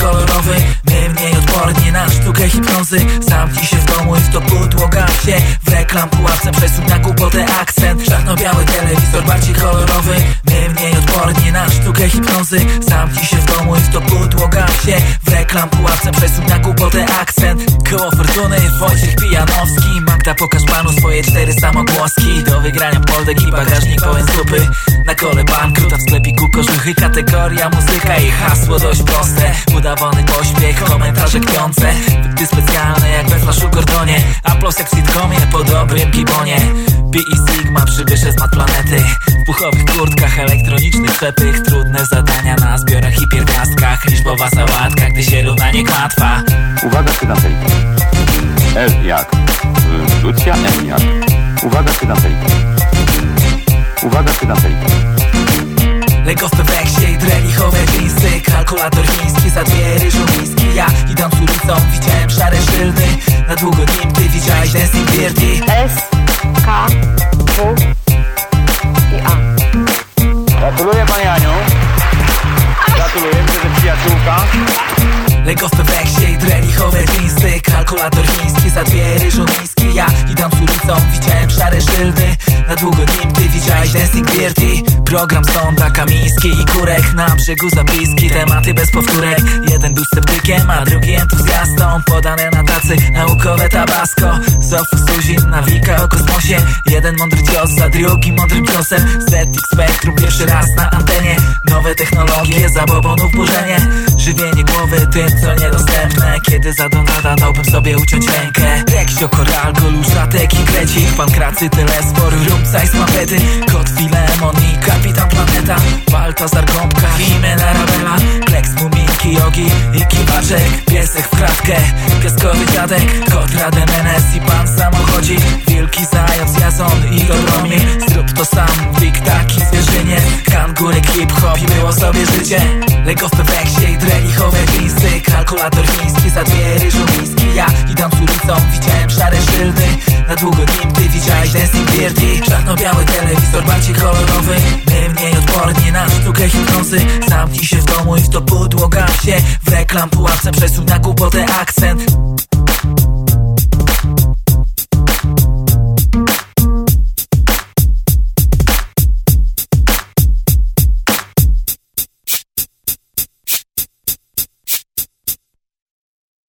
kolorowy My mniej odporni na sztukę hipnozy. Zamknij się w domu i w to pudło gapcie W reklam pułapce przesuń na głupotę akcent. Czarno-biały telewizor bardziej kolorowy My mniej odporni na sztukę hipnozy. Zamknij się w domu i to pudło się. W reklam pułapce przesuń na głupotę akcent. Koło fortuny Wojciech Pijanowski. Magda pokaż panu swoje cztery samogłoski. Do wygrania poldek i bagażnik pełen zupy. Na kole bankrut, a w sklepiku kożuchy Kategoria muzyka i hasło dość proste. Udawany pośpiech, komentarze kpiące. Wykty specjalne jak we flaszu Gordonie. Aplauz jak w sitcomie po dobrym gibonie Pi i Sigma przybysze z mat planety W puchowych kurtkach, elektronicznych przepych Trudne zadania na zbiorach i pierwiastkach Liczbowa sałatka, gdy się równa nie kłatwa Uwaga, cytatelka. L jak Lucja, M jak. Uwaga, cytatelka. Uwaga, cytatelka. Lego w peweksie i drelichowe jeansy Kalkulator chiński za dwie ryżowiski Ja idąc ulicą widziałem szare szyldy Na długo nim przyjaciółka. Lego w peweksie i drelichowe jeansy Kalkulator chiński za dwie ryżowiski Ja idąc ulicą widziałem szare szyldy Na długo nim ty widziałeś Dancing Dirty Program sonda, kamiński i kurek. Na brzegu zapiski, tematy bez powtórek. Jeden był sceptykiem, a drugi entuzjastą. Podane na tacy naukowe tabasco Zofu Suzin, nawika o kosmosie. Jeden mądry cios za drugim mądrym ciosem. Zetik Spektrum pierwszy raz na antenie. Nowe technologie, zabobonów burzenie Żywienie głowy tym, co niedostępne. Kiedy za donada dałbym sobie uciąć rękę. Reksio, koral, goluszatek i krecik Pankracy, telespor, rumca i sławety Kot Filemon i kapitan planeta. Baltazar Gąbka, Jimena Rabela. Kleks, muminki, jogi i kiwaczek Piesek w kratkę, piaskowy dziadek. Kot Rademenes i pan samochodzik Wielki zając, jazon i Doromir. Zrób to sam, wik taki zwierzynie Kangurek, hip-hop i było sobie życie. Lego w i drelichowe Kalkulator chiński za dwie ryżowiski Ja idąc ulicą widziałem szare szyldy. Na długo nim ty widziałeś Dancing Dirty Czarno-biały telewizor bardziej kolorowy. My mniej odporni na sztukę hipnozy. Zamknij się w domu i w to pudło się W reklam pułapce przesuń na głupotę akcent